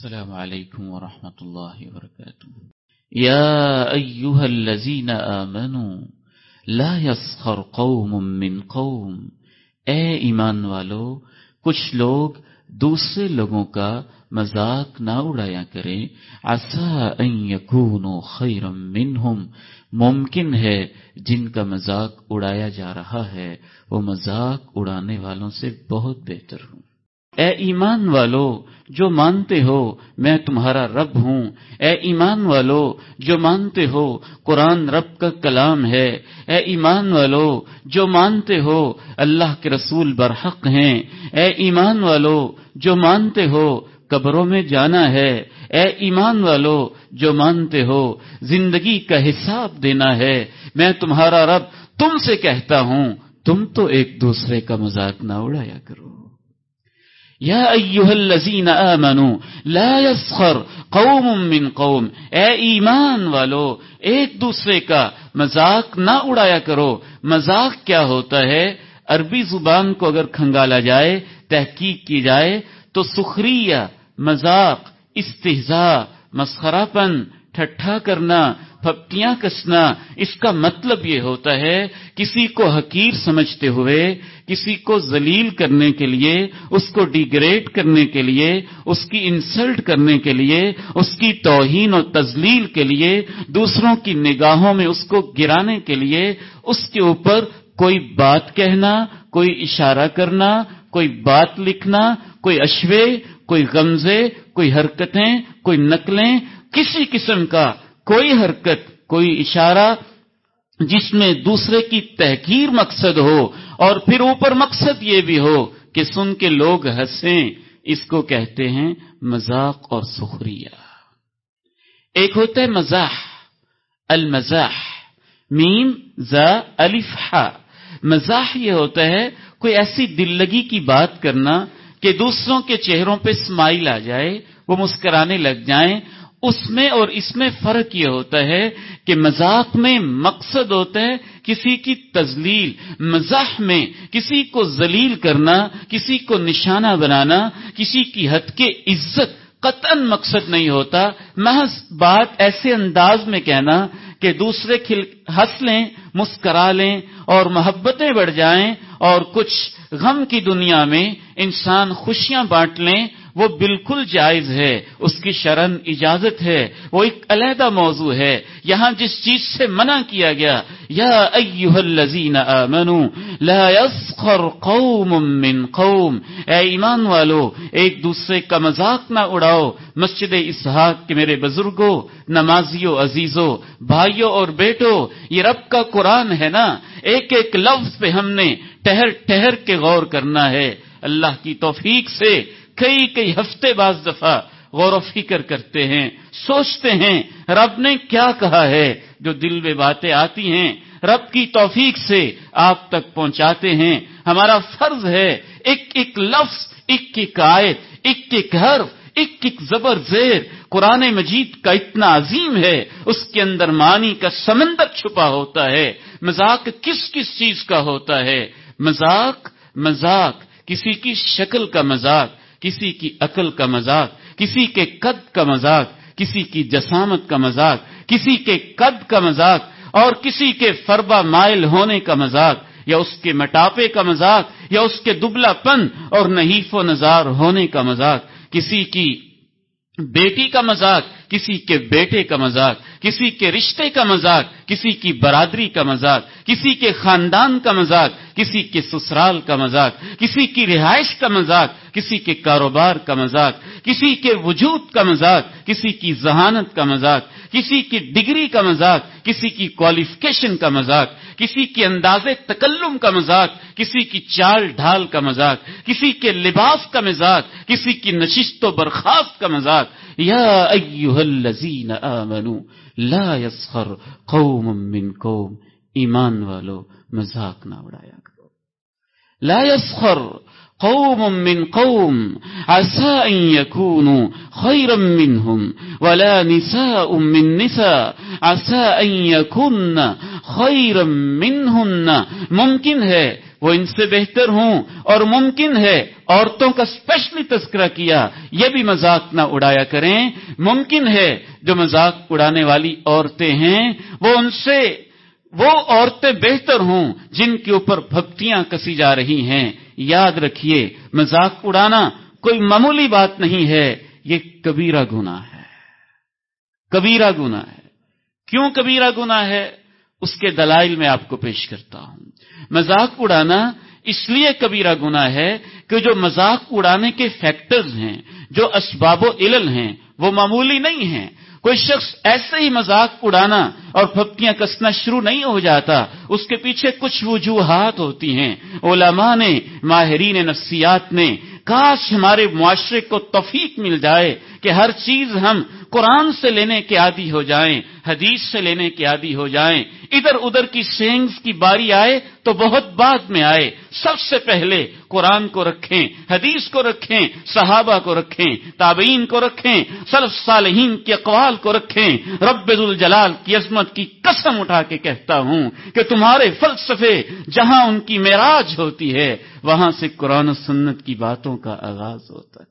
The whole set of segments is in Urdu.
السلام عليكم ورحمة الله وبركاته يا أيها الذين آمنوا لا يسخر قوم من قوم۔ اے ایمان والو، کچھ لوگ دوسرے لوگوں کا مذاق نہ اڑایا کریں۔ آسا یکونوا خیرا منہم۔ ممکن ہے جن کا مذاق اڑایا جا رہا ہے، وہ مذاق اڑانے والوں سے بہت بہتر ہوں۔ اے ایمان والو، جو مانتے ہو، میں تمہارا رب ہوں۔ اے ایمان والو، جو مانتے ہو، قرآن رب کا کلام ہے۔ اے ایمان والو، جو مانتے ہو، اللہ کے رسول برحق ہیں۔ اے ایمان والو، جو مانتے ہو، قبروں میں جانا ہے۔ اے ایمان والو، جو مانتے ہو، زندگی کا حساب دینا ہے۔ میں تمہارا رب تم سے کہتا ہوں، تم تو ایک دوسرے کا مذاق نہ اڑایا کرو۔ یا ایوہ الذین آمنوا لا يسخر قوم من قوم. اے ایمان والو، ایک دوسرے کا مذاق نہ اڑایا کرو. مذاق کیا ہوتا ہے؟ عربی زبان کو اگر کھنگالا جائے، تحقیق کی جائے، تو سخریہ، مذاق استحزا مسخرہ پن، ٹھٹھا کرنا پھپٹیاں کسنا، اس کا مطلب یہ ہوتا ہے، کسی کو حقیر سمجھتے ہوئے، کسی کو ذلیل کرنے کے لیے، اس کو ڈیگریڈ کرنے کے لیے، اس کی انسلٹ کرنے کے لیے، اس کی توہین اور تزلیل کے لیے، دوسروں کی نگاہوں میں اس کو گرانے کے لیے، اس کے اوپر کوئی بات کہنا، کوئی اشارہ کرنا، کوئی بات لکھنا، کوئی اشوے، کوئی غمزے، کوئی حرکتیں، کوئی نقلیں، کسی قسم کا کوئی حرکت، کوئی اشارہ جس میں دوسرے کی تحقیر مقصد ہو اور پھر اوپر مقصد یہ بھی ہو کہ سن کے لوگ ہنسیں، اس کو کہتے ہیں مذاق اور سخریہ۔ ایک ہوتا ہے مزاح، المزاح، میم، زا الفا مزاح یہ ہوتا ہے کوئی ایسی دل لگی کی بات کرنا کہ دوسروں کے چہروں پہ اسمائل آ جائے، وہ مسکرانے لگ جائیں اس میں اور اس میں فرق یہ ہوتا ہے کہ مذاق میں مقصد ہوتا ہے کسی کی تزلیل مزاح میں کسی کو ذلیل کرنا، کسی کو نشانہ بنانا، کسی کی حد کے عزت قطن مقصد نہیں ہوتا۔ محض بات ایسے انداز میں کہنا کہ دوسرے کھل، ہنس لیں، مسکرا لیں اور محبتیں بڑھ جائیں اور کچھ غم کی دنیا میں انسان خوشیاں بانٹ لیں وہ بالکل جائز ہے، اس کی شرن اجازت ہے، وہ ایک علیحدہ موضوع ہے۔ یہاں جس چیز سے منع کیا گیا، یا ایوہ الذین آمنوا لا يسخر قوم من قوم۔ اے ایمان والو، ایک دوسرے کا مذاق نہ اڑاؤ۔ مسجد اسحاق کے میرے بزرگوں، نمازیوں، عزیزوں، بھائیوں اور بیٹوں، یہ رب کا قرآن ہے نا؟ ایک ایک لفظ پہ ہم نے ٹہر ٹہر کے غور کرنا ہے۔ اللہ کی توفیق سے کئی کئی ہفتے بعض دفعہ غور و فکر کرتے ہیں، سوچتے ہیں، رب نے کیا کہا ہے؟ جو دل میں باتیں آتی ہیں، رب کی توفیق سے آپ تک پہنچاتے ہیں۔ ہمارا فرض ہے، ایک ایک لفظ، ایک ایک آیت، ایک ایک حرف، ایک ایک زبر زیر۔ قرآن مجید کا اتنا عظیم ہے، اس کے اندر معنی کا سمندر چھپا ہوتا ہے۔ مذاق کس کس چیز کا ہوتا ہے؟ مذاق مذاق، کسی کی شکل کا مذاق۔ کسی کی عقل کا مذاق، کسی کے قد کا مذاق، کسی کی جسامت کا مذاق، کسی کے قد کا مذاق اور کسی کے فربا مائل ہونے کا مذاق، یا اس کے مٹاپے کا مذاق، یا اس کے دبلا پن اور نحیف و نظار ہونے کا مذاق، کسی کی بیٹی کا مذاق کسی کے بیٹے کا مذاق کسی کے رشتے کا مذاق کسی کی برادری کا مذاق کسی کے خاندان کا مذاق کسی کے سسرال کا مذاق کسی کی رہائش کا مذاق کسی کے کاروبار کا مذاق کسی کے وجود کا مذاق کسی کی ذہانت کا مذاق کسی کی ڈگری کا مذاق، کسی کی کوالیفکیشن کا مذاق، کسی کے انداز تکلم کا مذاق، کسی کی چال ڈھال کا مذاق، کسی کے لباس کا مذاق، کسی کی نشست و برخاست کا مذاق۔ یا الذین لا يسخر قوم من قوم، ایمان والو، مذاق نہ اڑایا کرو۔ لا يسخر قوم من قوم عسى أن يكونوا خيرا منهم ولا نساء من نساء عسى أن يكون خيرا منهن ممکن ہے وہ ان سے بہتر ہوں اور ممکن ہے عورتوں کا اسپیشلی تذکرہ کیا یہ بھی مذاق نہ اڑایا کریں ممکن ہے جو مذاق اڑانے والی عورتیں ہیں وہ ان سے وہ عورتیں بہتر ہوں جن کے اوپر بھکتیاں کسی جا رہی ہیں یاد رکھیے، مذاق اڑانا کوئی معمولی بات نہیں ہے، یہ کبیرہ گنا ہے۔ کبیرہ گنا ہے۔ کیوں کبیرہ گنا ہے؟ اس کے دلائل میں آپ کو پیش کرتا ہوں۔ مذاق اڑانا اس لیے کبیرہ گنا ہے کہ جو مذاق اڑانے کے فیکٹرز ہیں، جو اسباب و علل ہیں، وہ معمولی نہیں ہیں۔ کوئی شخص ایسے ہی مذاق اڑانا اور پھپکیاں کسنا شروع نہیں ہو جاتا، اس کے پیچھے کچھ وجوہات ہوتی ہیں۔ علماء نے، ماہرین نفسیات نے کاش ہمارے معاشرے کو توفیق مل جائے کہ ہر چیز ہم قرآن سے لینے کے عادی ہو جائیں، حدیث سے لینے کے عادی ہو جائیں۔ ادھر ادھر کی سینگز کی باری آئے تو بہت بعد میں آئے۔ سب سے پہلے قرآن کو رکھیں، حدیث کو رکھیں، صحابہ کو رکھیں، تابعین کو رکھیں، سلف صالحین کے اقوال کو رکھیں۔ رب الجلال کی عظمت کی قسم اٹھا کے کہتا ہوں کہ تمہارے فلسفے جہاں ان کی معراج ہوتی ہے وہاں سے قرآن و سنت کی باتوں کا آغاز ہوتا ہے۔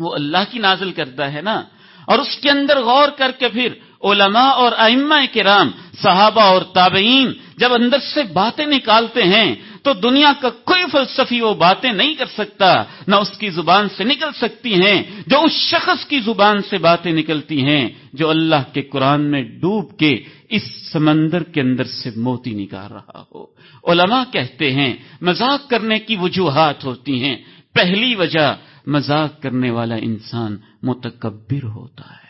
وہ اللہ کی نازل کرتا ہے نا۔ اور اس کے اندر غور کر کے پھر علماء اور ائمہ کرام، صحابہ اور تابعین جب اندر سے باتیں نکالتے ہیں تو دنیا کا کوئی فلسفی وہ باتیں نہیں کر سکتا، نہ اس کی زبان سے نکل سکتی ہیں، جو اس شخص کی زبان سے باتیں نکلتی ہیں، جو اللہ کے قرآن میں ڈوب کے اس سمندر کے اندر سے موتی نکال رہا ہو۔ علماء کہتے ہیں، مذاق کرنے کی وجوہات ہوتی ہیں۔ پہلی وجہ، مذاق کرنے والا انسان متکبر ہوتا ہے۔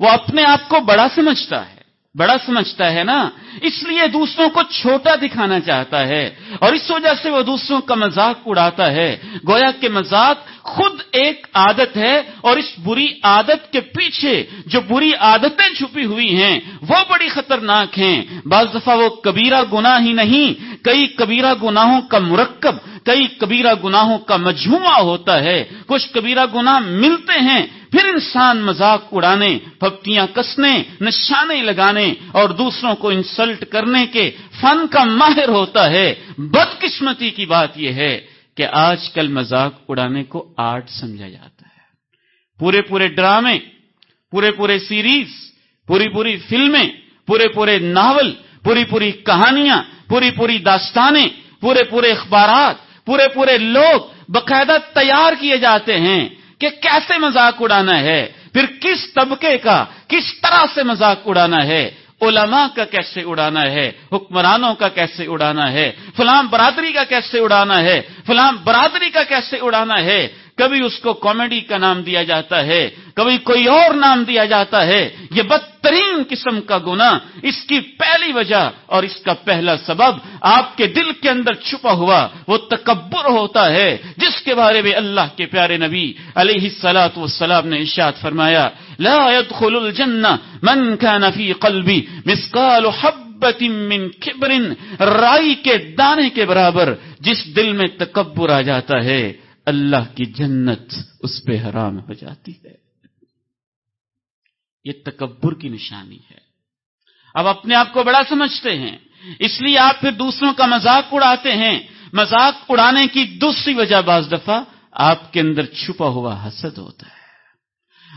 وہ اپنے آپ کو بڑا سمجھتا ہے۔ بڑا سمجھتا ہے نا؟ اس لیے دوسروں کو چھوٹا دکھانا چاہتا ہے اور اس وجہ سے وہ دوسروں کا مذاق اڑاتا ہے۔ گویا کہ مذاق خود ایک عادت ہے اور اس بری عادت کے پیچھے جو بری عادتیں چھپی ہوئی ہیں، وہ بڑی خطرناک ہیں۔ بعض دفعہ وہ کبیرہ گناہ ہی نہیں، کئی کبیرہ گناہوں کا مرکب، کئی کبیرہ گناہوں کا مجموعہ ہوتا ہے۔ کچھ کبیرہ گناہ ملتے ہیں پھر انسان مذاق اڑانے، پھپتیاں کسنے، نشانے لگانے اور دوسروں کو انسلٹ کرنے کے فن کا ماہر ہوتا ہے۔ بدقسمتی کی بات یہ ہے کہ آج کل مذاق اڑانے کو آرٹ سمجھا جاتا ہے۔ پورے پورے ڈرامے، پورے پورے سیریز، پوری پوری فلمیں، پورے پورے ناول، پوری پوری کہانیاں، پوری پوری داستانیں، پورے پورے اخبارات، پورے پورے لوگ باقاعدہ تیار کیے جاتے ہیں۔ کہ کیسے مذاق اڑانا ہے؟ پھر کس طبقے کا کس طرح سے مذاق اڑانا ہے؟ علماء کا کیسے اڑانا ہے؟ حکمرانوں کا کیسے اڑانا ہے؟ فلاں برادری کا کیسے اڑانا ہے؟ فلاں برادری کا کیسے اڑانا ہے؟ کبھی اس کو کامیڈی کا نام دیا جاتا ہے، کبھی کوئی اور نام دیا جاتا ہے، یہ بدترین قسم کا گنا اس کی پہلی وجہ اور اس کا پہلا سبب آپ کے دل کے اندر چھپا ہوا وہ تکبر ہوتا ہے، جس کے بارے میں اللہ کے پیارے نبی علیہ السلاط والسلام نے ارشاد فرمایا، لا يدخل الجنہ من كان في قلبی مسقال حبت من کبر، رائی کے دانے کے برابر جس دل میں تکبر آ جاتا ہے، اللہ کی جنت اس پہ حرام ہو جاتی ہے۔ یہ تکبر کی نشانی ہے۔ اب اپنے آپ کو بڑا سمجھتے ہیں۔ اس لیے آپ پھر دوسروں کا مذاق اڑاتے ہیں۔ مذاق اڑانے کی دوسری وجہ بعض دفعہ آپ کے اندر چھپا ہوا حسد ہوتا ہے۔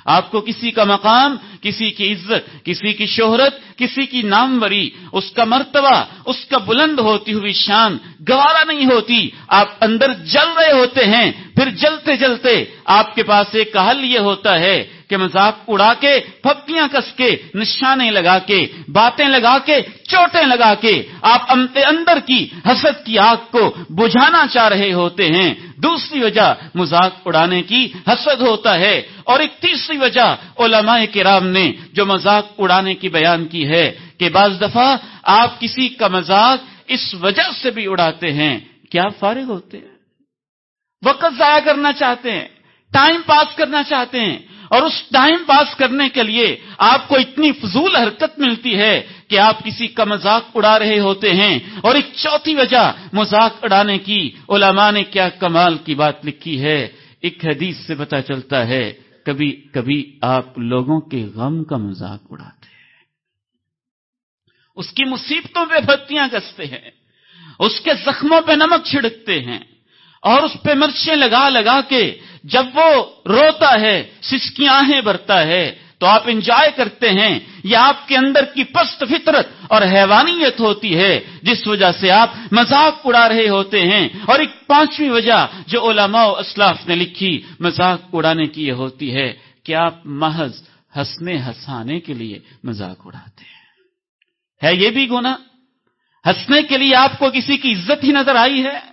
آپ کو کسی کا مقام، کسی کی عزت، کسی کی شہرت، کسی کی ناموری، اس کا مرتبہ، اس کا بلند ہوتی ہوئی شان گوارا نہیں ہوتی۔ آپ اندر جل رہے ہوتے ہیں۔ پھر جلتے جلتے آپ کے پاس ایک حل یہ ہوتا ہے کہ مذاق اڑا کے پھپتیاں کس کے نشانے لگا کے، باتیں لگا کے، چوٹیں لگا کے آپ اندر کی حسد کی آگ کو بجھانا چاہ رہے ہوتے ہیں۔ دوسری وجہ مذاق اڑانے کی حسد ہوتا ہے اور ایک تیسری وجہ علماء کرام نے جو مذاق اڑانے کی بیان کی ہے کہ بعض دفعہ آپ کسی کا مذاق اس وجہ سے بھی اڑاتے ہیں۔ کیا فارغ ہوتے ہیں؟ وقت ضائع کرنا چاہتے ہیں، ٹائم پاس کرنا چاہتے ہیں، اور اس ٹائم پاس کرنے کے لیے آپ کو اتنی فضول حرکت ملتی ہے کہ آپ کسی کا مذاق اڑا رہے ہوتے ہیں۔ اور ایک چوتھی وجہ مذاق اڑانے کی، علماء نے کیا کمال کی بات لکھی ہے۔ ایک حدیث سے پتا چلتا ہے، کبھی کبھی آپ لوگوں کے غم کا مذاق اڑاتے ہیں۔ اس کی مصیبتوں پہ بتیاں گستے ہیں، اس کے زخموں پہ نمک چھڑکتے ہیں۔ اور اس پہ مرچیں لگا لگا کے جب وہ روتا ہے، سسکیاں آہیں برتا ہے، تو آپ انجوائے کرتے ہیں، یہ آپ کے اندر کی پست فطرت اور حیوانیت ہوتی ہے، جس وجہ سے آپ مذاق اڑا رہے ہوتے ہیں۔ اور ایک پانچویں وجہ جو علماء و اسلاف نے لکھی، مذاق اڑانے کی یہ ہوتی ہے کہ آپ محض ہنسنے ہنسانے کے لیے مذاق اڑاتے ہیں۔ ہے یہ بھی گنا ہنسنے کے لیے آپ کو کسی کی عزت ہی نظر آئی ہے؟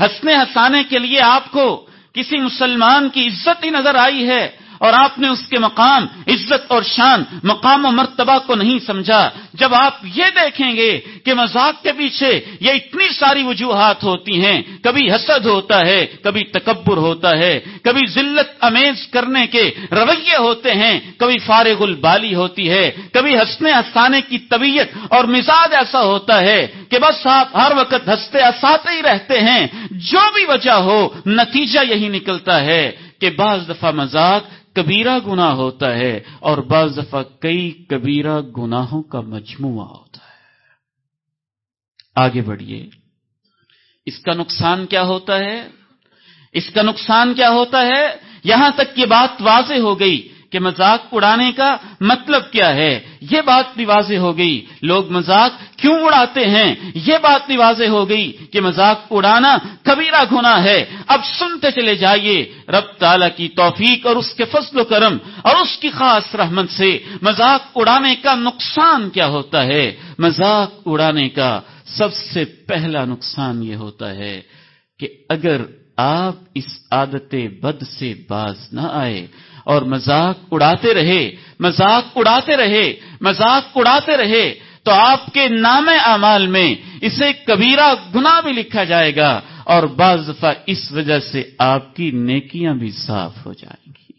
ہنسنے ہنسانے کے لیے آپ کو کسی مسلمان کی عزت ہی نظر آئی ہے اور آپ نے اس کے مقام، عزت اور شان، مقام و مرتبہ کو نہیں سمجھا۔ جب آپ یہ دیکھیں گے کہ مذاق کے پیچھے یہ اتنی ساری وجوہات ہوتی ہیں، کبھی حسد ہوتا ہے، کبھی تکبر ہوتا ہے، کبھی ذلت امیز کرنے کے رویے ہوتے ہیں، کبھی فارغ البالی ہوتی ہے، کبھی ہنسنے ہنسانے کی طبیعت اور مزاج ایسا ہوتا ہے کہ بس آپ ہر وقت ہنستے ہنساتے ہی رہتے ہیں۔ جو بھی وجہ ہو، نتیجہ یہی نکلتا ہے کہ بعض دفعہ مذاق کبیرہ گنا ہوتا ہے اور بعض دفعہ کئی کبیرہ گناہوں کا مجموعہ ہوتا ہے۔ آگے بڑھیے۔ اس کا نقصان کیا ہوتا ہے؟ اس کا نقصان کیا ہوتا ہے؟ یہاں تک یہ بات واضح ہو گئی کہ مذاق اڑانے کا مطلب کیا ہے؟ یہ بات بھی واضح ہو گئی۔ لوگ مذاق کیوں اڑاتے ہیں؟ یہ بات بھی واضح ہو گئی کہ مذاق اڑانا کبیرہ گنا ہے۔ اب سنتے چلے جائیے۔ رب تعالی کی توفیق اور اس کے فضل و کرم اور اس کی خاص رحمت سے مذاق اڑانے کا نقصان کیا ہوتا ہے؟ مذاق اڑانے کا سب سے پہلا نقصان یہ ہوتا ہے کہ اگر آپ اس عادت بد سے باز نہ آئے اور مذاق اڑاتے رہے، مذاق اڑاتے رہے، مذاق اڑاتے رہے، تو آپ کے نام اعمال میں اسے کبیرہ گنا بھی لکھا جائے گا اور بعض دفعہ اس وجہ سے آپ کی نیکیاں بھی صاف ہو جائیں گی۔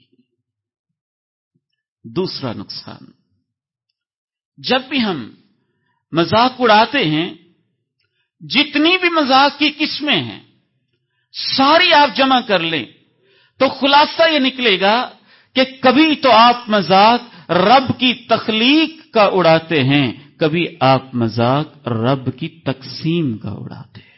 دوسرا نقصان، جب بھی ہم مذاق اڑاتے ہیں، جتنی بھی مذاق کی قسمیں ہیں، ساری آپ جمع کر لیں، تو خلاصہ یہ نکلے گا کہ کبھی تو آپ مذاق رب کی تخلیق کا اڑاتے ہیں، کبھی آپ مذاق رب کی تقسیم کا اڑاتے ہیں۔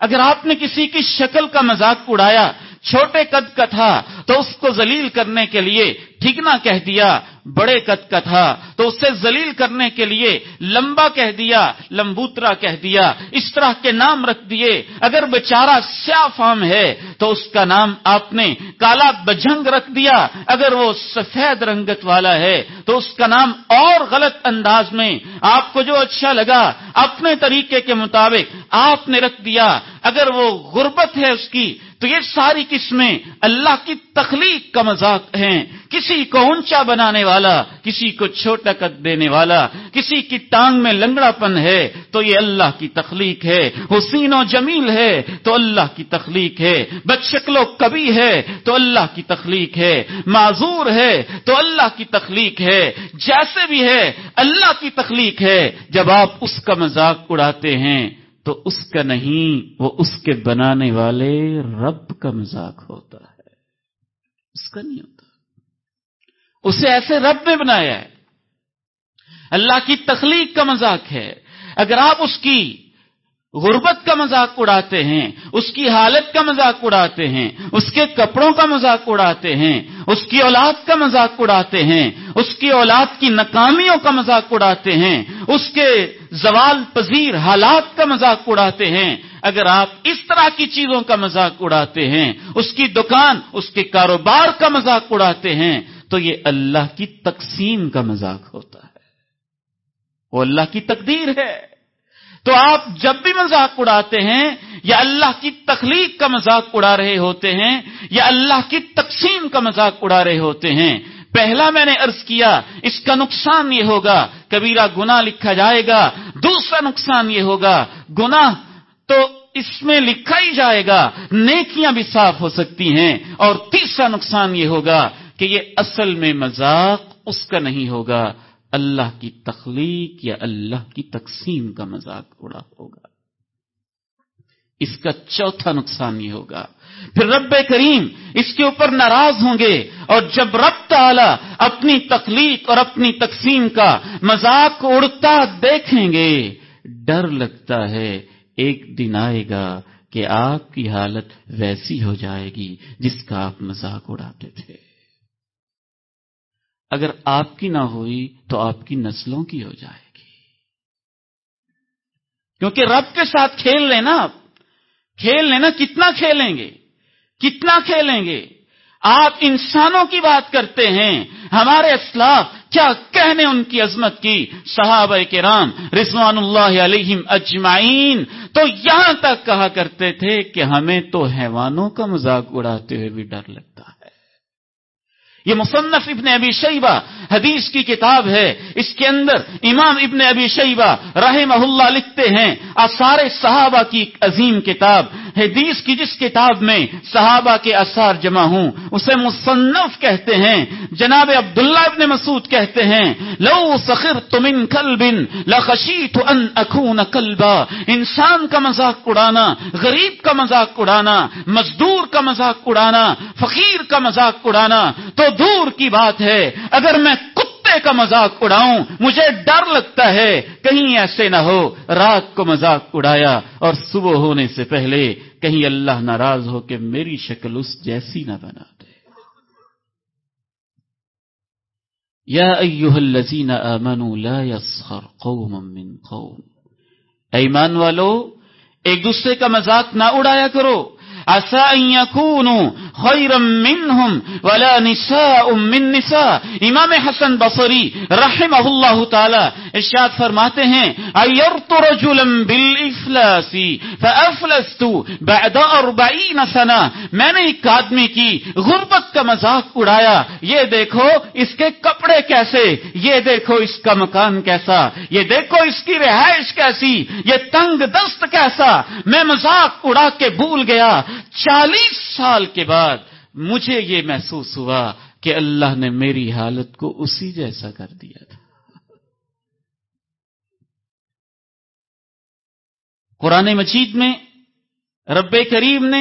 اگر آپ نے کسی کی شکل کا مذاق اڑایا، چھوٹے قد کا تھا، تو اس کو ذلیل کرنے کے لیے ٹھیکنا کہہ دیا، بڑے قد کا تھا۔ تو اسے ذلیل کرنے کے لیے لمبا کہہ دیا، لمبوترا کہہ دیا، اس طرح کے نام رکھ دیے۔ اگر بیچارہ سیا فام ہے، تو اس کا نام آپ نے کالا بجنگ رکھ دیا۔ اگر وہ سفید رنگت والا ہے، تو اس کا نام اور غلط انداز میں آپ کو جو اچھا لگا، اپنے طریقے کے مطابق آپ نے رکھ دیا۔ اگر وہ غربت ہے اس کی، تو یہ ساری قسمیں اللہ کی تخلیق کا مذاق ہیں۔ کسی کو اونچا بنانے والا، کسی کو چھوٹا کر دینے والا، کسی کی ٹانگ میں لنگڑا پن ہے، تو یہ اللہ کی تخلیق ہے۔ حسین و جمیل ہے، تو اللہ کی تخلیق ہے۔ بد شکل و کبھی ہے، تو اللہ کی تخلیق ہے۔ معذور ہے، تو اللہ کی تخلیق ہے۔ جیسے بھی ہے، اللہ کی تخلیق ہے۔ جب آپ اس کا مذاق اڑاتے ہیں، تو اس کا نہیں، وہ اس کے بنانے والے رب کا مذاق ہوتا ہے۔ اس کا نہیں ہوتا۔ اسے ایسے رب نے بنایا ہے۔ اللہ کی تخلیق کا مذاق ہے۔ اگر آپ اس کی غربت کا مذاق اڑاتے ہیں، اس کی حالت کا مذاق اڑاتے ہیں، اس کے کپڑوں کا مذاق اڑاتے ہیں، اس کی اولاد کا مذاق اڑاتے ہیں، اس کی اولاد کی ناکامیوں کا مذاق اڑاتے ہیں، اس کے زوال پذیر حالات کا مذاق اڑاتے ہیں، اگر آپ اس طرح کی چیزوں کا مذاق اڑاتے ہیں، اس کی دکان، اس کے کاروبار کا مذاق اڑاتے ہیں تو یہ اللہ کی تقسیم کا مذاق ہوتا ہے۔ وہ اللہ کی تقدیر ہے۔ تو آپ جب بھی مذاق اڑاتے ہیں، یا اللہ کی تخلیق کا مذاق اڑا رہے ہوتے ہیں، یا اللہ کی تقسیم کا مذاق اڑا رہے ہوتے ہیں، پہلا میں نے ارض کیا، اس کا نقصان یہ ہوگا، کبیرہ گنا لکھا جائے گا۔ دوسرا نقصان یہ ہوگا گنا تو اس میں لکھا ہی جائے گا، نیکیاں بھی صاف ہو سکتی ہیں۔ اور تیسرا نقصان یہ ہوگا کہ یہ اصل میں مذاق اس کا نہیں ہوگا، اللہ کی تخلیق یا اللہ کی تقسیم کا مذاق اڑا ہوگا۔ اس کا چوتھا نقصان یہ ہوگا۔ پھر رب کریم اس کے اوپر ناراض ہوں گے اور جب رب تعالی اپنی تخلیق اور اپنی تقسیم کا مذاق اڑتا دیکھیں گے، ڈر لگتا ہے، ایک دن آئے گا کہ آپ کی حالت ویسی ہو جائے گی جس کا آپ مذاق اڑاتے تھے۔ اگر آپ کی نہ ہوئی تو آپ کی نسلوں کی ہو جائے گی۔ کیونکہ رب کے ساتھ کھیل لینا آپ۔ کھیل لینا کتنا کھیلیں گے؟ کتنا کھیلیں گے؟ آپ انسانوں کی بات کرتے ہیں۔ ہمارے اسلاف کیا کہنے ان کی عظمت کی؟ صحابہ کرام رضوان اللہ علیہم اجمعین تو یہاں تک کہا کرتے تھے کہ ہمیں تو حیوانوں کا مذاق اڑاتے ہوئے بھی ڈر لگتا ہے۔ یہ مصنف ابن ابی شیبہ حدیث کی کتاب ہے۔ اس کے اندر امام ابن ابی شیبہ رحمہ اللہ لکھتے ہیں آثار صحابہ کی عظیم کتاب۔ حدیث کی جس کتاب میں صحابہ کے اثار جمع ہوں، اسے مصنف کہتے ہیں۔ جناب عبداللہ ابن مسعود کہتے ہیں، لو سخر تمن کل بن ان اخون کلبا۔ انسان کا مذاق اڑانا، غریب کا مذاق اڑانا، مزدور کا مذاق اڑانا، فقیر کا مذاق اڑانا۔ تو دور کی بات ہے۔ اگر میں کتے کا مذاق اڑاؤں، مجھے ڈر لگتا ہے۔ کہیں ایسے نہ ہو رات کو مذاق اڑایا۔ اور صبح ہونے سے پہلے کہیں اللہ ناراض ہو کہ میری شکل اس جیسی نہ بنا دے۔ یا ایوہ الذین آمنوا لا يسخر قوم من قوم۔ ایمان والو، ایک دوسرے کا مذاق نہ اڑایا کرو۔ ولا نساء من نساء. امام حسن بصری رحمہ اللہ تعالی ارشاد فرماتے ہیں ایرت رجلا بالافلاس فافلست بعد 40 سنہ میں نے ایک آدمی کی غربت کا مذاق اڑایا، یہ دیکھو اس کے کپڑے کیسے، یہ دیکھو اس کا مکان کیسا، یہ دیکھو اس کی رہائش کیسی، یہ تنگ دست کیسا. میں مذاق اڑا کے بھول گیا چالیس سال کے بعد مجھے یہ محسوس ہوا کہ اللہ نے میری حالت کو اسی جیسا کر دیا تھا۔ قرآن مجید میں رب کریم نے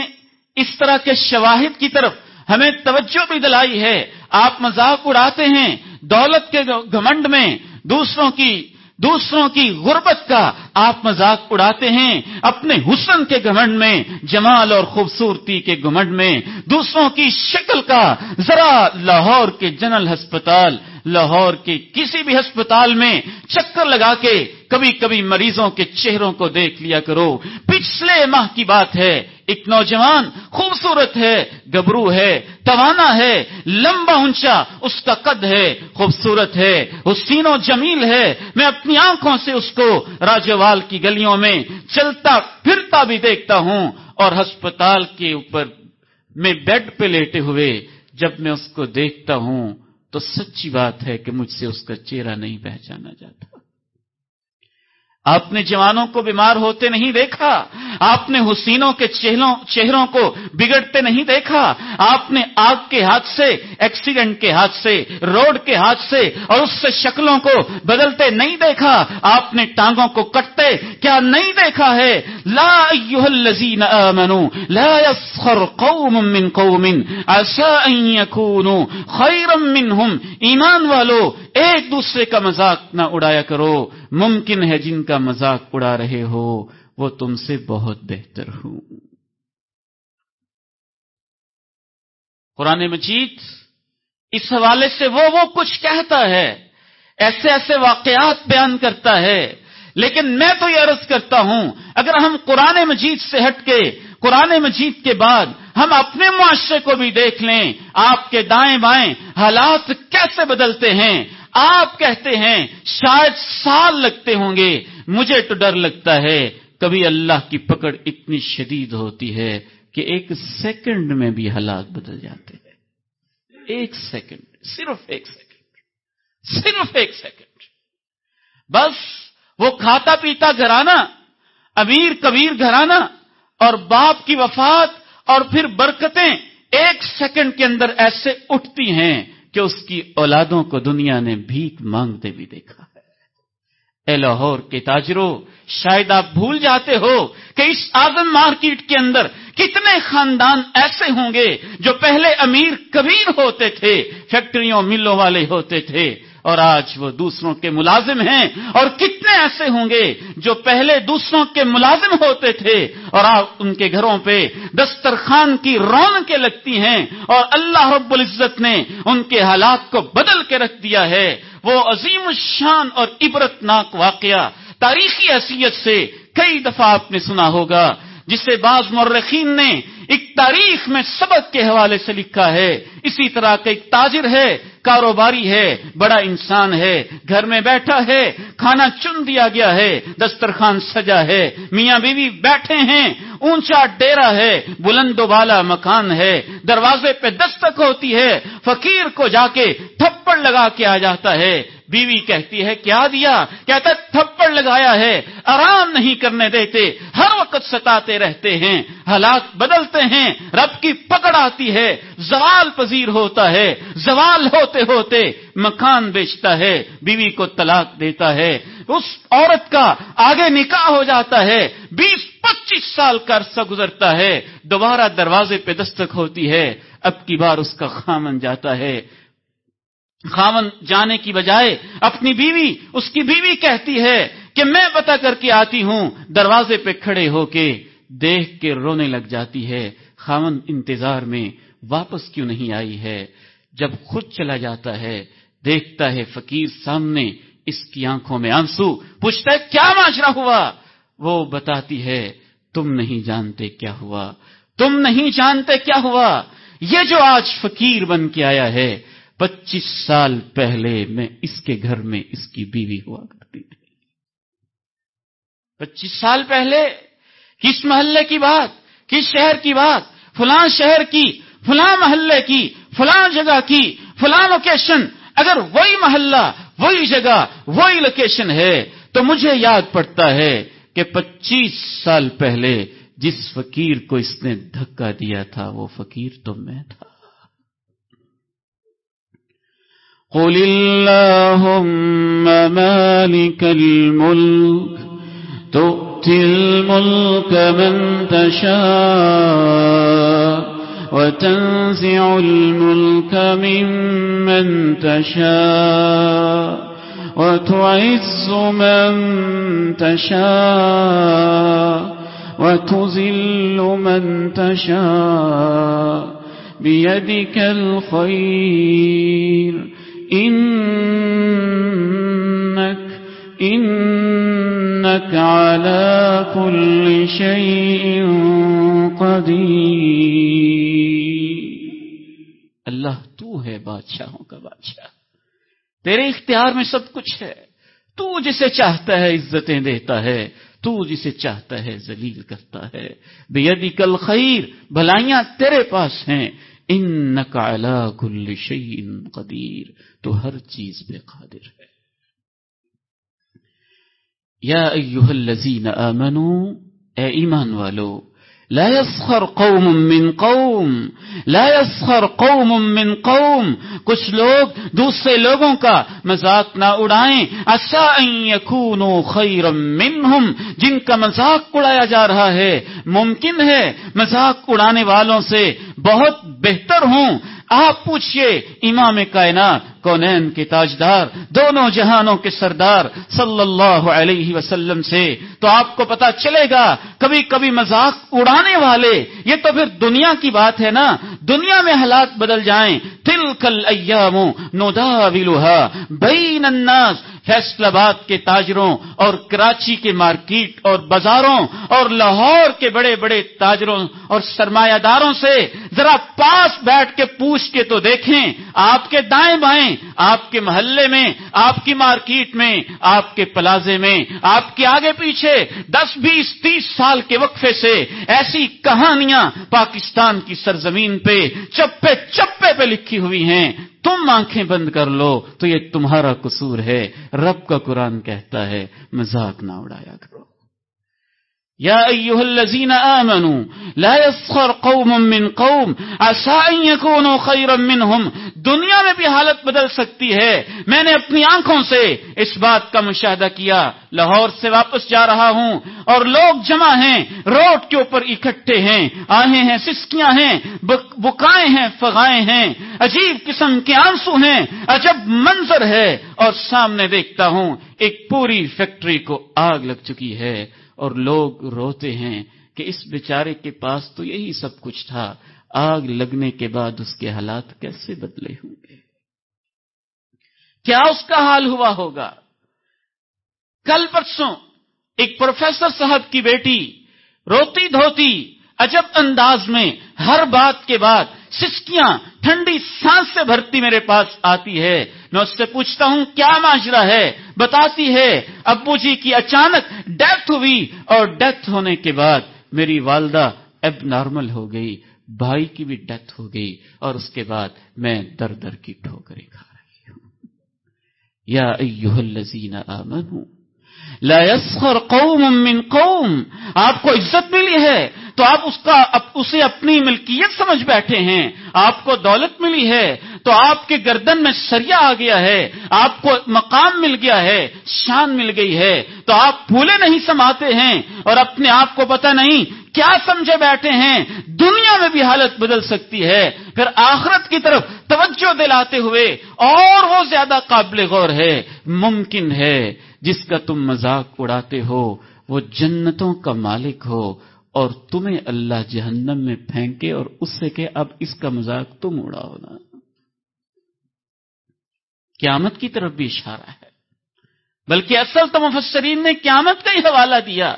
اس طرح کے شواہد کی طرف ہمیں توجہ بھی دلائی ہے۔ آپ مذاق اڑاتے ہیں، دولت کے گھمنڈ میں دوسروں کی دوسروں کی غربت کا آپ مذاق اڑاتے ہیں، اپنے حسن کے گھمنڈ میں، جمال اور خوبصورتی کے گھمنڈ میں، دوسروں کی شکل کا ذرا لاہور کے جنرل ہسپتال لاہور کے کسی بھی ہسپتال میں چکر لگا کے کبھی کبھی مریضوں کے چہروں کو دیکھ لیا کرو۔ پچھلے ماہ کی بات ہے، ایک نوجوان خوبصورت ہے گبرو ہے، توانا ہے، لمبا اونچا، اس کا قد ہے، خوبصورت ہے، حسین و جمیل ہے۔ میں اپنی آنکھوں سے اس کو راجوال کی گلیوں میں چلتا پھرتا بھی دیکھتا ہوں اور ہسپتال کے اوپر میں بیڈ پہ لیٹے ہوئے جب میں اس کو دیکھتا ہوں تو سچی بات ہے کہ مجھ سے اس کا چہرہ نہیں پہچانا جاتا۔ آپ نے جوانوں کو بیمار ہوتے نہیں دیکھا آپ نے حسینوں کے چہروں کو بگڑتے نہیں دیکھا آپ نے آگ کے ہاتھ سے، ایکسیڈنٹ کے ہاتھ سے، روڈ کے ہاتھ سے اور اس سے شکلوں کو بدلتے نہیں دیکھا آپ نے ٹانگوں کو کٹتے کیا نہیں دیکھا ہے؟ لا الذین آمنوا، لا يسخر قوم من قوم عسى ان يكونوا خيرا منهم ایمان والو ایک دوسرے کا مذاق نہ اڑایا کرو۔ ممکن ہے جن کا مذاق اڑا رہے ہو، وہ تم سے بہت بہتر ہوں۔ قرآن مجید اس حوالے سے وہ وہ کچھ کہتا ہے، ایسے ایسے واقعات بیان کرتا ہے۔ لیکن میں تو یہ عرض کرتا ہوں، اگر ہم قرآن مجید سے ہٹ کے، قرآن مجید کے بعد ہم اپنے معاشرے کو بھی دیکھ لیں، آپ کے دائیں بائیں حالات کیسے بدلتے ہیں آپ کہتے ہیں شاید سال لگتے ہوں گے، مجھے تو ڈر لگتا ہے۔ کبھی اللہ کی پکڑ اتنی شدید ہوتی ہے کہ ایک سیکنڈ میں بھی حالات بدل جاتے ہیں۔ ایک سیکنڈ، صرف ایک سیکنڈ، صرف ایک سیکنڈ۔ بس وہ کھاتا پیتا گھرانا امیر کبیر گھرانا اور باپ کی وفات اور پھر برکتیں ایک سیکنڈ کے اندر ایسے اٹھتی ہیں۔ کہ اس کی اولادوں کو دنیا نے بھیک مانگتے بھی دیکھا ہے۔ اے لاہور کے تاجروں شاید آپ بھول جاتے ہو کہ اس آدم مارکیٹ کے اندر کتنے خاندان ایسے ہوں گے جو پہلے امیر کبیر ہوتے تھے، فیکٹریوں، ملوں والے ہوتے تھے۔ اور آج وہ دوسروں کے ملازم ہیں اور کتنے ایسے ہوں گے جو پہلے دوسروں کے ملازم ہوتے تھے اور آپ ان کے گھروں پہ دسترخوان کی رونقیں لگتی ہیں اور اللہ رب العزت نے ان کے حالات کو بدل کے رکھ دیا ہے۔ وہ عظیم الشان اور عبرت ناک واقعہ تاریخی حیثیت سے کئی دفعہ آپ نے سنا ہوگا۔ جسے بعض مرخین نے ایک تاریخ میں سبق کے حوالے سے لکھا ہے۔ اسی طرح کا ایک تاجر ہے، کاروباری ہے، بڑا انسان ہے، گھر میں بیٹھا ہے، کھانا چن دیا گیا ہے، دسترخوان سجا ہے، میاں بیوی بیٹھے ہیں، اونچا ڈیرا ہے، بلند و بالا مکان ہے، دروازے پہ دستک ہوتی ہے، فقیر کو جا کے تھپڑ لگا کے آ جاتا ہے۔ بیوی کہتی ہے، کیا دیا؟ کہتا تھپڑ لگایا ہے، آرام نہیں کرنے دیتے ہر ستاتے رہتے ہیں، حالات بدلتے ہیں، رب کی پکڑ آتی ہے، زوال پذیر ہوتا ہے، زوال ہوتے ہوتے مکان بیچتا ہے، بیوی کو طلاق دیتا ہے، اس عورت کا آگے نکاح ہو جاتا ہے، بیس پچیس سال کا عرصہ گزرتا ہے، دوبارہ دروازے پہ دستک ہوتی ہے، اب کی بار اس کا خامن جاتا ہے۔ خامن جانے کی بجائے اپنی بیوی اس کی بیوی کہتی ہے کہ میں پتا کر کے آتی ہوں، دروازے پہ کھڑے ہو کے دیکھ کے رونے لگ جاتی ہے خامن انتظار میں واپس کیوں نہیں آئی ہے؟ جب خود چلا جاتا ہے، دیکھتا ہے فقیر سامنے اس کی آنکھوں میں آنسو، پوچھتا ہے، کیا معاشرہ ہوا؟ وہ بتاتی ہے، تم نہیں جانتے کیا ہوا؟ تم نہیں جانتے کیا ہوا؟ یہ جو آج فقیر بن کے آیا ہے، پچیس سال پہلے میں اس کے گھر میں اس کی بیوی ہوا کرتی تھی۔ پچیس سال پہلے، کس محلے کی بات؟ کس شہر کی بات؟ فلاں شہر کی، فلاں محلے کی، فلاں جگہ کی، فلاں لوکیشن اگر وہی محلہ، وہی جگہ، وہی لوکیشن ہے، تو مجھے یاد پڑتا ہے کہ پچیس سال پہلے جس فقیر کو اس نے دھکا دیا تھا، وہ فقیر تو میں تھا۔ قل اللهم مالك الملك تؤتي الملك من تشاء وتنزع الملك ممن تشاء وتعز من تشاء وتزل من تشاء بيدك الخير إنك إنك على كل شيء قدير اللہ تو ہے بادشاہوں کا بادشاہ۔ تیرے اختیار میں سب کچھ ہے۔ تو جسے چاہتا ہے عزتیں دیتا ہے، تو جسے چاہتا ہے ذلیل کرتا ہے۔ بے کل خیر بھلائیاں تیرے پاس ہیں۔ ان نقلا کل شعین قدیر تو ہر چیز پہ قادر ہے۔ یا ایوہ الذین آمنو، اے ایمان والو، لا يسخر قوم من قوم، لا يسخر قوم من قوم۔ کچھ لوگ دوسرے لوگوں کا مذاق نہ اڑائیں۔ اچھا يكونوا خيرا منهم جن کا مذاق اڑایا جا رہا ہے۔ ممکن ہے مذاق اڑانے والوں سے بہت بہتر ہوں۔ آپ پوچھئے، امام کائنات کونین کے تاجدار، دونوں جہانوں کے سردار صلی اللہ علیہ وسلم سے۔ تو آپ کو پتا چلے گا کبھی کبھی مذاق اڑانے والے، یہ تو پھر دنیا کی بات ہے نا۔ دنیا میں حالات بدل جائیں۔ تل کل ایام نودا بین الناس، فیصل آباد کے تاجروں اور کراچی کے مارکیٹ اور بازاروں اور لاہور کے بڑے بڑے تاجروں اور سرمایہ داروں سے۔ ذرا پاس بیٹھ کے پوچھ کے تو دیکھیں۔ آپ کے دائیں بائیں آپ کے محلے میں، آپ کی مارکیٹ میں، آپ کے پلازے میں، آپ کے آگے پیچھے دس، بیس، تیس سال کے وقفے سے ایسی کہانیاں پاکستان کی سرزمین پہ چپے چپے پہ لکھی ہوئی ہیں۔ تم آنکھیں بند کر لو تو یہ تمہارا قصور ہے۔ رب کا قرآن کہتا ہے، مذاق نہ اڑایا کرو۔ یا ایوہ الذین آمنوا لا يسخر قوم من قوم. عسى ان يكونوا خيرا منهم. دنیا میں بھی حالت بدل سکتی ہے. میں نے اپنی آنکھوں سے اس بات کا مشاہدہ کیا. لاہور سے واپس جا رہا ہوں اور لوگ جمع ہیں. روڈ کے اوپر اکٹھے ہیں. آہیں ہیں، سسکیاں ہیں بکائیں ہیں، فغائیں ہیں. عجیب قسم کے آنسو ہیں. عجب منظر ہے. اور سامنے دیکھتا ہوں، ایک پوری فیکٹری کو آگ لگ چکی ہے. اور لوگ روتے ہیں کہ اس بیچارے کے پاس تو یہی سب کچھ تھا، آگ لگنے کے بعد اس کے حالات کیسے بدلے ہوں گے؟ کیا اس کا حال ہوا ہوگا؟ کل پرسوں ایک پروفیسر صاحب کی بیٹی روتی دھوتی عجب انداز میں ہر بات کے بعد سسکیاں ٹھنڈی سانس سے بھرتی میرے پاس آتی ہے۔ میں اس سے پوچھتا ہوں، کیا معاشرہ ہے؟ بتاتی ہے، ابو جی کی اچانک ڈیتھ ہوئی اور ڈیتھ ہونے کے بعد میری والدہ اب نارمل ہو گئی، بھائی کی بھی ڈیتھ ہو گئی اور اس کے بعد میں در در کی ٹھوکریں کھا رہی ہوں۔ یا ایوہ الذین آمنوا لا يسخر قوم من قوم. آپ کو عزت ملی ہے تو آپ اس کا اسے اپنی ملکیت سمجھ بیٹھے ہیں. آپ کو دولت ملی ہے تو آپ کے گردن میں سریا آ گیا ہے، آپ کو مقام مل گیا ہے، شان مل گئی ہے۔ تو آپ پھولے نہیں سماتے ہیں اور اپنے آپ کو پتہ نہیں کیا سمجھے بیٹھے ہیں۔ دنیا میں بھی حالت بدل سکتی ہے۔ پھر آخرت کی طرف توجہ دلاتے ہوئے اور وہ زیادہ قابل غور ہے، ممکن ہے جس کا تم مذاق اڑاتے ہو، وہ جنتوں کا مالک ہو اور تمہیں اللہ جہنم میں پھینکے اور اس سے کہ اب اس کا مذاق تم اڑاؤ نا۔ قیامت کی طرف بھی اشارہ ہے۔ بلکہ اصل تو مفسرین نے قیامت کا ہی حوالہ دیا۔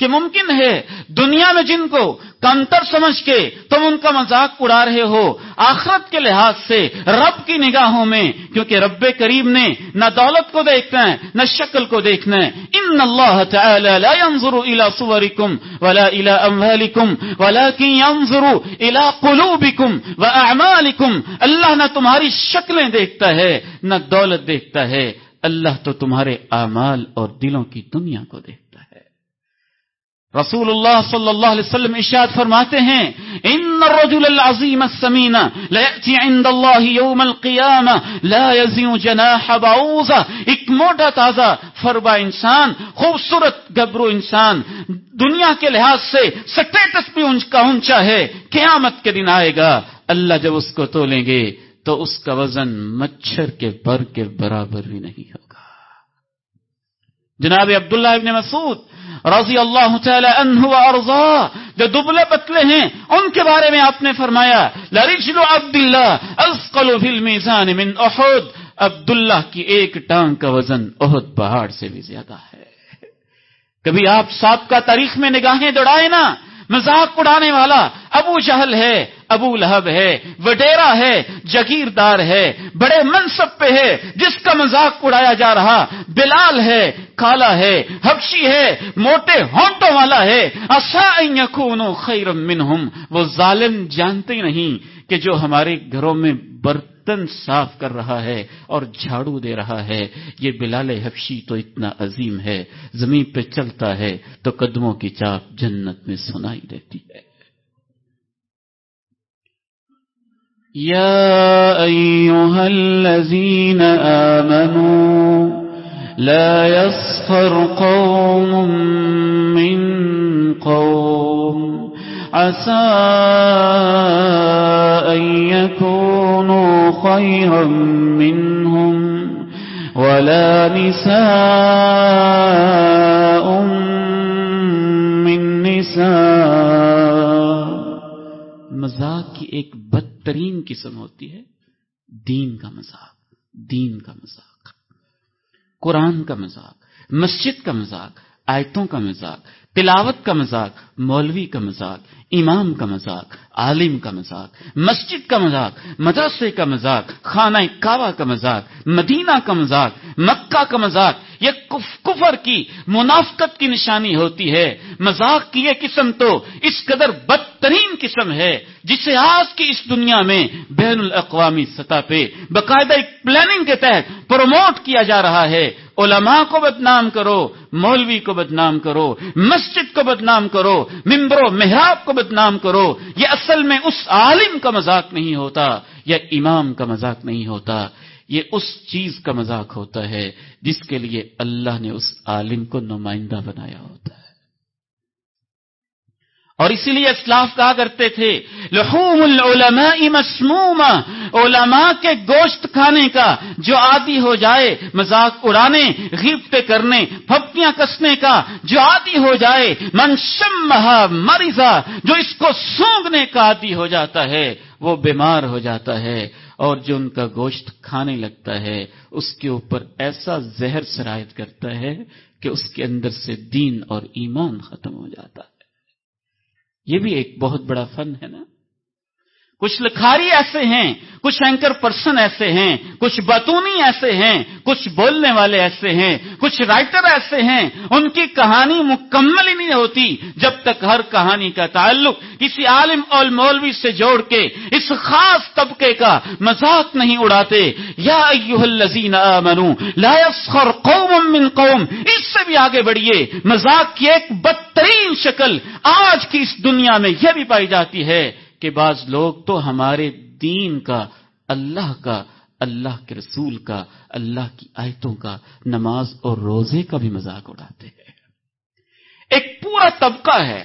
کہ ممکن ہے دنیا میں جن کو کمتر سمجھ کے تم ان کا مذاق اڑا رہے ہو، آخرت کے لحاظ سے رب کی نگاہوں میں، کیونکہ رب کریم نے نہ دولت کو دیکھنا ہے، نہ شکل کو دیکھنا ہے۔ ان اللہ تعالی لا ينظر الى صوركم ولا الى اموالكم ولكن ينظر الى قلوبكم واعمالكم اللہ نہ تمہاری شکلیں دیکھتا ہے، نہ دولت دیکھتا ہے۔ اللہ تو تمہارے اعمال اور دلوں کی دنیا کو دیکھتا رسول اللہ صلی اللہ علیہ وسلم اشاد فرماتے ہیں ان الرجل العظیم السمین لیأتی عند اللہ یوم القیامہ لا یزیو جناح بعوضہ ایک موٹا تازہ فربا انسان، خوبصورت گبرو انسان، دنیا کے لحاظ سے سٹیٹس بھی ان کا اونچا ہے، قیامت کے دن آئے گا۔ اللہ جب اس کو تولیں گے، تو اس کا وزن مچھر کے بر کے برابر بھی نہیں ہوگا۔ جناب عبداللہ ابن مسعود رضی اللہ تعالی عنہ و ارضا، جو دبلے پتلے ہیں، ان کے بارے میں آپ نے فرمایا، لرجل عبداللہ اسقل فی المیزان من احد عبداللہ کی ایک ٹانگ کا وزن احد پہاڑ سے بھی زیادہ ہے۔ کبھی آپ ساتھ کا تاریخ میں نگاہیں دوڑائے نا، مذاق اڑانے والا ابو جہل ہے ابو لہب ہے، وڈیرا ہے، جگیردار ہے، بڑے منصب پہ ہے، جس کا مذاق اڑایا جا رہا، بلال ہے، کالا ہے، حبشی ہے، موٹے ہونٹوں والا ہے خیرم منہم، وہ ظالم جانتے نہیں کہ جو ہمارے گھروں میں برتن صاف کر رہا ہے اور جھاڑو دے رہا ہے، یہ بلال حفشی تو اتنا عظیم ہے، زمین پہ چلتا ہے تو قدموں کی چاپ جنت میں سنائی دیتی ہے۔ يا أيها الذين آمنوا لا يسخر قوم من قوم عسى أن يكونوا خيرا منهم ولا نساء من نساء مذاق کی ایک بدترین قسم ہوتی ہے دین کا مذاق، دین کا مذاق، قرآن کا مذاق، مسجد کا مذاق، آیتوں کا مذاق تلاوت کا مذاق، مولوی کا مذاق، امام کا مذاق، عالم کا مذاق، مسجد کا مذاق، مدرسے کا مذاق، خانہ کعبہ کا مذاق، مدینہ کا مذاق، مکہ کا مذاق، یہ کفر کی منافقت کی نشانی ہوتی ہے۔ مذاق کی یہ قسم تو اس قدر بدترین قسم ہے جسے آج کی اس دنیا میں بین الاقوامی سطح پہ باقاعدہ ایک پلاننگ کے تحت پروموٹ کیا جا رہا ہے۔ علماء کو بدنام کرو، مولوی کو بدنام کرو، مسجد کو بدنام کرو ممبر و محراب کو بدنام کرو، یہ اصل میں اس عالم کا مذاق نہیں ہوتا، یا امام کا مذاق نہیں ہوتا، یہ اس چیز کا مذاق ہوتا ہے جس کے لیے اللہ نے اس عالم کو نمائندہ بنایا ہوتا ہے۔ اور اسی لیے اسلاف کہا کرتے تھے، لحوم العلماء مسموما علماء کے گوشت کھانے کا جو عادی ہو جائے، مذاق اڑانے غیبتے کرنے، پھپکیاں کسنے کا جو عادی ہو جائے منشم مریضا جو اس کو سونگنے کا عادی ہو جاتا ہے، وہ بیمار ہو جاتا ہے اور جو ان کا گوشت کھانے لگتا ہے، اس کے اوپر ایسا زہر سرایت کرتا ہے کہ اس کے اندر سے دین اور ایمان ختم ہو جاتا ہے۔ یہ بھی ایک بہت بڑا فن ہے نا کچھ لکھاری ایسے ہیں، کچھ اینکر پرسن ایسے ہیں، کچھ بتونی ایسے ہیں، کچھ بولنے والے ایسے ہیں، کچھ رائٹر ایسے ہیں، ان کی کہانی مکمل ہی نہیں ہوتی جب تک ہر کہانی کا تعلق کسی عالم اور مولوی سے جوڑ کے اس خاص طبقے کا مذاق نہیں اڑاتے۔ یا الذین آمنوا لا يسخر قوم من قوم، اس سے بھی آگے بڑھیے۔ مذاق کی ایک بدترین شکل آج کی اس دنیا میں یہ بھی پائی جاتی ہے۔ کہ بعض لوگ تو ہمارے دین کا، اللہ کا، اللہ کے رسول کا، اللہ کی آیتوں کا، نماز اور روزے کا بھی مذاق اڑاتے ہیں۔ ایک پورا طبقہ ہے،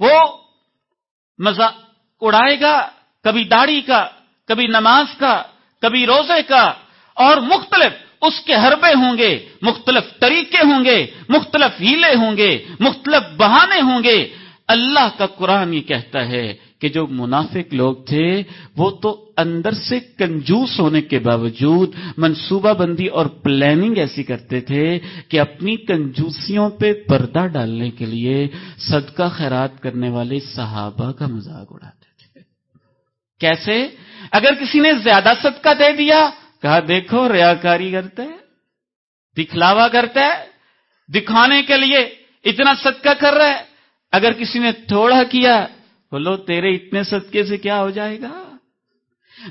وہ مذاق اڑائے گا، کبھی داڑھی کا، کبھی نماز کا، کبھی روزے کا، اور مختلف اس کے حربے ہوں گے، مختلف طریقے ہوں گے، مختلف ہیلے ہوں گے، مختلف بہانے ہوں گے۔ اللہ کا قرآن یہ کہتا ہے کہ جو منافق لوگ تھے، وہ تو اندر سے کنجوس ہونے کے باوجود منصوبہ بندی اور پلاننگ ایسی کرتے تھے کہ اپنی کنجوسیوں پہ پردہ ڈالنے کے لیے صدقہ خیرات کرنے والے صحابہ کا مذاق اڑاتے تھے۔ کیسے؟ اگر کسی نے زیادہ صدقہ دے دیا، کہا دیکھو، ریاکاری کرتا ہے، دکھلاوا کرتا ہے، دکھانے کے لیے اتنا صدقہ کر رہا ہے۔ اگر کسی نے تھوڑا کیا، بولو تیرے اتنے صدقے سے کیا ہو جائے گا؟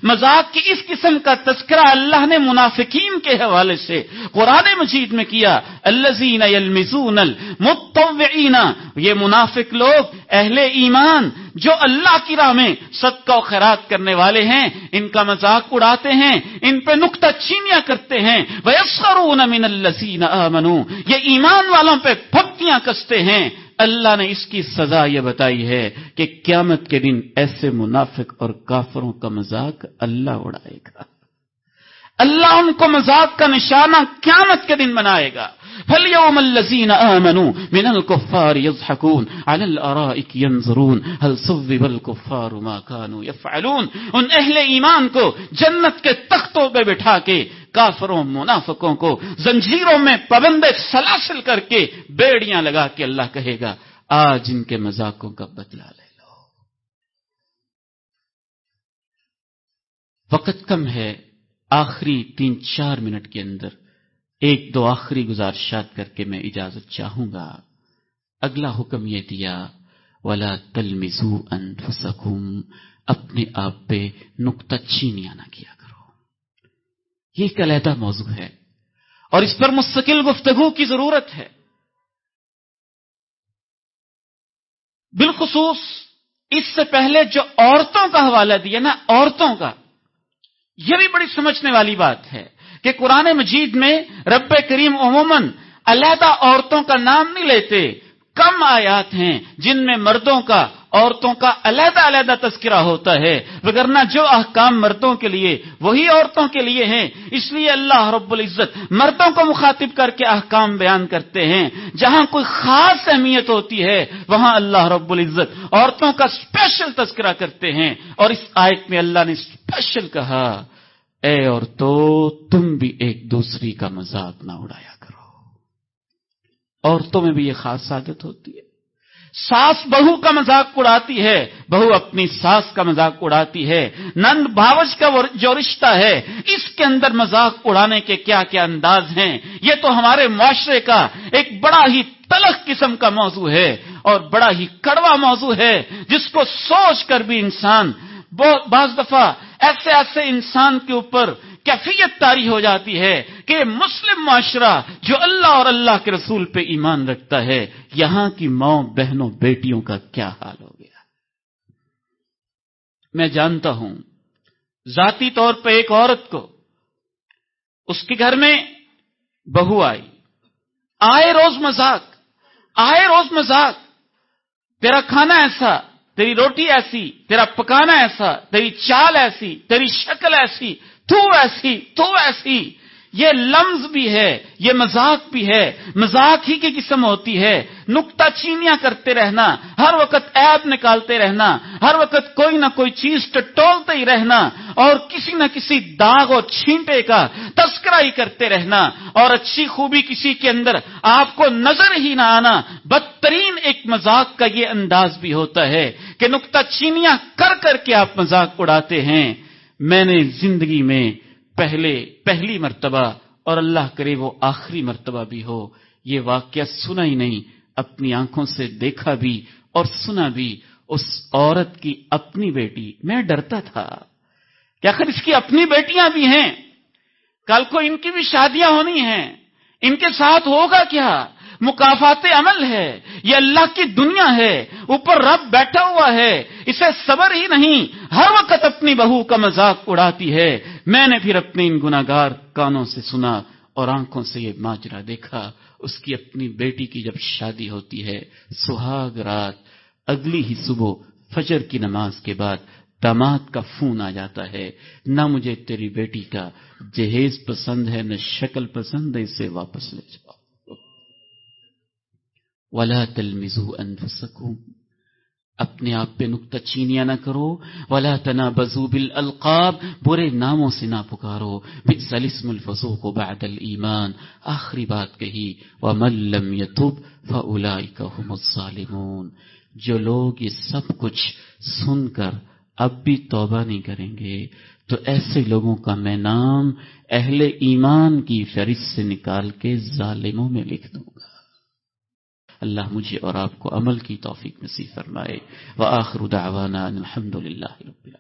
مذاق کی اس قسم کا تذکرہ اللہ نے منافقین کے حوالے سے قرآن مجید میں کیا الزین المزون المتوعین یہ منافق لوگ، اہل ایمان جو اللہ کی راہ میں صدقہ و خیرات کرنے والے ہیں، ان کا مذاق اڑاتے ہیں، ان پہ نقطہ چینیاں کرتے ہیں وَيَسْخَرُونَ مِنَ الَّذِينَ آمَنُوا یہ ایمان والوں پہ پھپتیاں کستے ہیں۔ اللہ نے اس کی سزا یہ بتائی ہے کہ قیامت کے دن ایسے منافق اور کافروں کا مذاق اللہ اڑائے گا۔ اللہ ان کو مذاق کا نشانہ قیامت کے دن بنائے گا۔ فَالْيَوْمَ الَّذِينَ آمَنُوا مِنَ الْكُفَّارِ يَضْحَكُونَ عَلَى الْأَرَائِكِ يَنْظُرُونَ هَلْ صُوِّبَ الْكُفَّارُ مَا كَانُوا يَفْعَلُونَ ان اہل ایمان کو جنت کے تختوں پہ بٹھا کے کافروں، منافقوں کو زنجیروں میں پابند سلاسل کر کے بیڑیاں لگا کے اللہ کہے گا، آج ان کے مذاقوں کا بدلہ لے لو۔ وقت کم ہے آخری تین چار منٹ کے اندر۔ ایک دو آخری گزارشات کر کے میں اجازت چاہوں گا۔ اگلا حکم یہ دیا، ولا تلمزو انفسکم اپنے آپ پہ نقطہ چینیاں نہ کیا کرو۔ یہ ایک علیحدہ موضوع ہے اور اس پر مستقل گفتگو کی ضرورت ہے۔ بالخصوص اس سے پہلے جو عورتوں کا حوالہ دیا نا، عورتوں کا، یہ بھی بڑی سمجھنے والی بات ہے۔ کہ قرآن مجید میں رب کریم عموماً علیحدہ عورتوں کا نام نہیں لیتے، کم آیات ہیں جن میں مردوں کا، عورتوں کا علیحدہ علیحدہ تذکرہ ہوتا ہے۔ وگرنہ جو احکام مردوں کے لیے، وہی عورتوں کے لیے ہیں۔ اس لیے اللہ رب العزت مردوں کو مخاطب کر کے احکام بیان کرتے ہیں۔ جہاں کوئی خاص اہمیت ہوتی ہے، وہاں اللہ رب العزت عورتوں کا اسپیشل تذکرہ کرتے ہیں۔ اور اس آیت میں اللہ نے اسپیشل کہا۔ اے اور تو تم بھی ایک دوسری کا مذاق نہ اڑایا کرو۔ عورتوں میں بھی یہ خاص عادت ہوتی ہے۔ ساس بہو کا مذاق اڑاتی ہے، بہو اپنی ساس کا مذاق اڑاتی ہے، نند بھاوج کا جو رشتہ ہے، اس کے اندر مذاق اڑانے کے کیا کیا انداز ہیں؟ یہ تو ہمارے معاشرے کا ایک بڑا ہی تلخ قسم کا موضوع ہے اور بڑا ہی کڑوا موضوع ہے، جس کو سوچ کر بھی انسان بعض دفعہ ایسے ایسے انسان کے اوپر کیفیت تاری ہو جاتی ہے کہ مسلم معاشرہ جو اللہ اور اللہ کے رسول پہ ایمان رکھتا ہے، یہاں کی ماں بہنوں، بیٹیوں کا کیا حال ہو گیا؟ میں جانتا ہوں، ذاتی طور پہ ایک عورت کو اس کے گھر میں بہو آئی، آئے روز مذاق، آئے روز مذاق، تیرا کھانا ایسا تیری روٹی ایسی، تیرا پکانا ایسا، تیری چال ایسی، تیری شکل ایسی، تو ایسی تو ایسی۔ یہ لمز بھی ہے، یہ مذاق بھی ہے۔ مذاق ہی کی قسم ہوتی ہے۔ نکتا چینیاں کرتے رہنا، ہر وقت ایب نکالتے رہنا، ہر وقت کوئی نہ کوئی چیز ٹٹولتے ہی رہنا اور کسی نہ کسی داغ اور چھینٹے کا تذکرہ ہی کرتے رہنا اور اچھی خوبی کسی کے اندر آپ کو نظر ہی نہ آنا۔ بدترین ایک مذاق کا یہ انداز بھی ہوتا ہے کہ نکتا چینیاں کر کر کے آپ مذاق اڑاتے ہیں۔ میں نے زندگی میں پہلے پہلی مرتبہ اور اللہ کرے وہ آخری مرتبہ بھی ہو، یہ واقعہ سنا ہی نہیں، اپنی آنکھوں سے دیکھا بھی اور سنا بھی۔ اس عورت کی اپنی بیٹی، میں ڈرتا تھا۔ کہ آخر اس کی اپنی بیٹیاں بھی ہیں۔ کل کو ان کی بھی شادیاں ہونی ہیں۔ ان کے ساتھ ہوگا کیا؟ مقافات عمل ہے، یہ اللہ کی دنیا ہے، اوپر رب بیٹھا ہوا ہے، اسے صبر ہی نہیں، ہر وقت اپنی بہو کا مذاق اڑاتی ہے۔ میں نے پھر اپنے ان گناگار کانوں سے سنا اور آنکھوں سے یہ ماجرا دیکھا۔ اس کی اپنی بیٹی کی جب شادی ہوتی ہے، سہاگ رات، اگلی ہی صبح، فجر کی نماز کے بعد داماد کا فون آ جاتا ہے۔ نہ مجھے تیری بیٹی کا جہیز پسند ہے، نہ شکل پسند ہے، اسے واپس لے جاؤ ولا تلمزو انفسکم اپنے آپ پہ نقطہ چینیاں نہ کرو، ولا تنا بزو القاب برے ناموں سے نہ پکارو۔ بسلسم الفسوق بعد الایمان آخری بات کہی، ومن لم يتب فاولئک هم الظالمون۔ جو لوگ یہ سب کچھ سن کر اب بھی توبہ نہیں کریں گے، تو ایسے لوگوں کا میں نام اہل ایمان کی فہرست سے نکال کے ظالموں میں لکھ دوں گا۔ اللہ مجھے اور آپ کو عمل کی توفیق نصیب فرمائے۔ وآخر دعوانا الحمد للہ رب العالمين